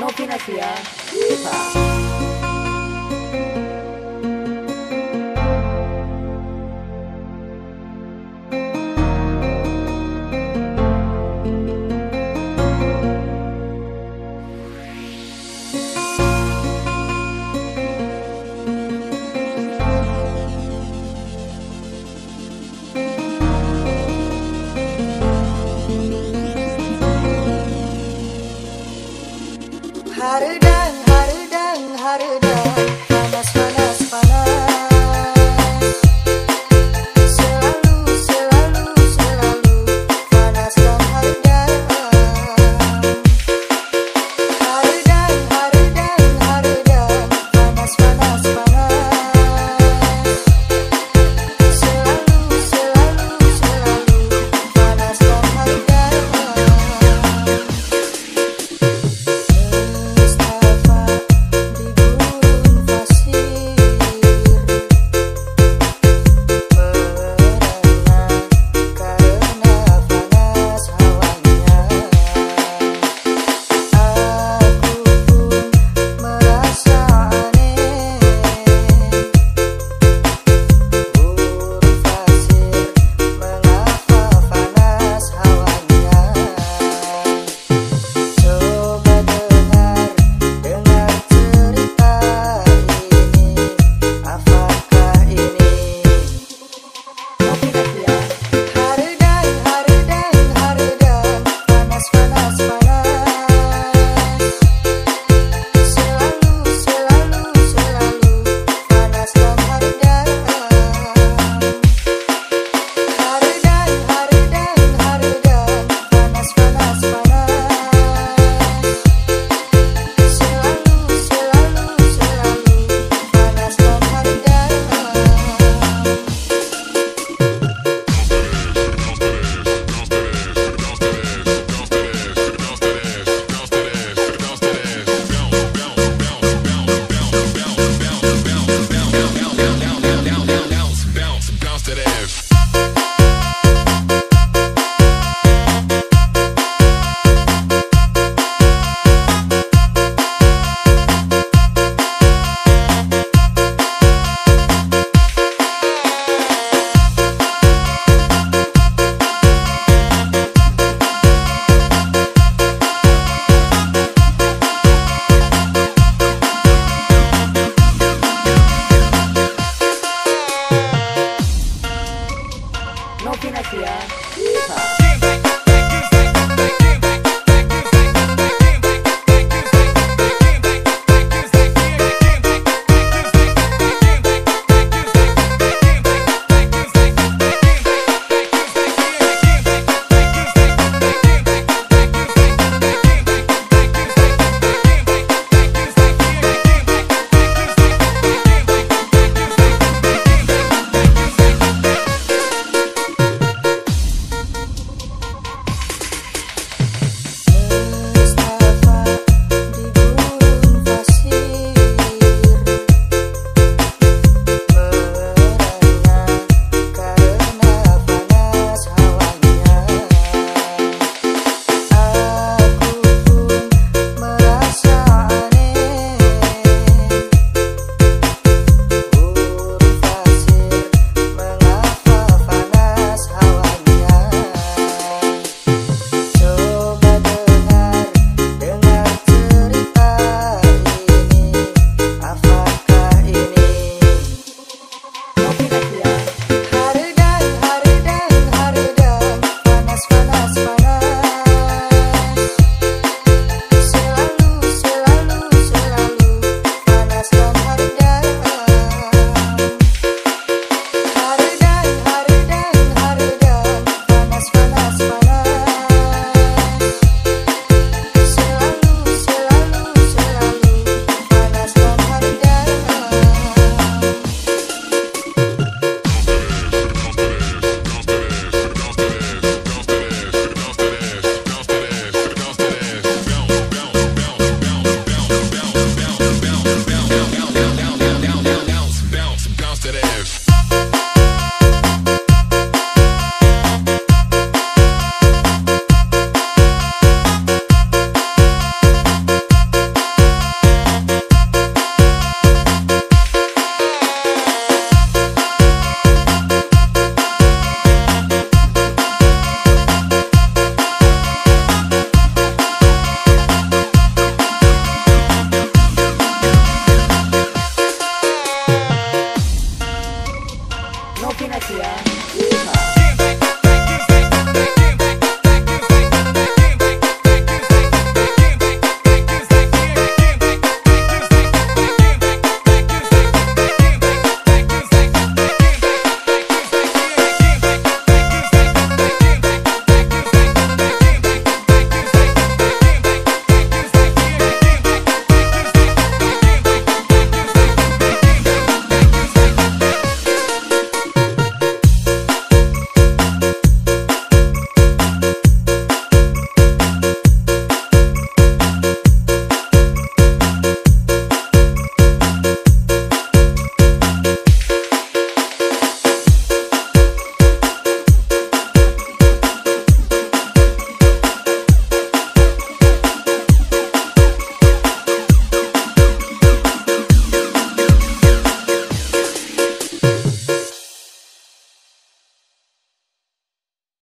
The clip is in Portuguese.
Não Novinasia Kita tá. Epa.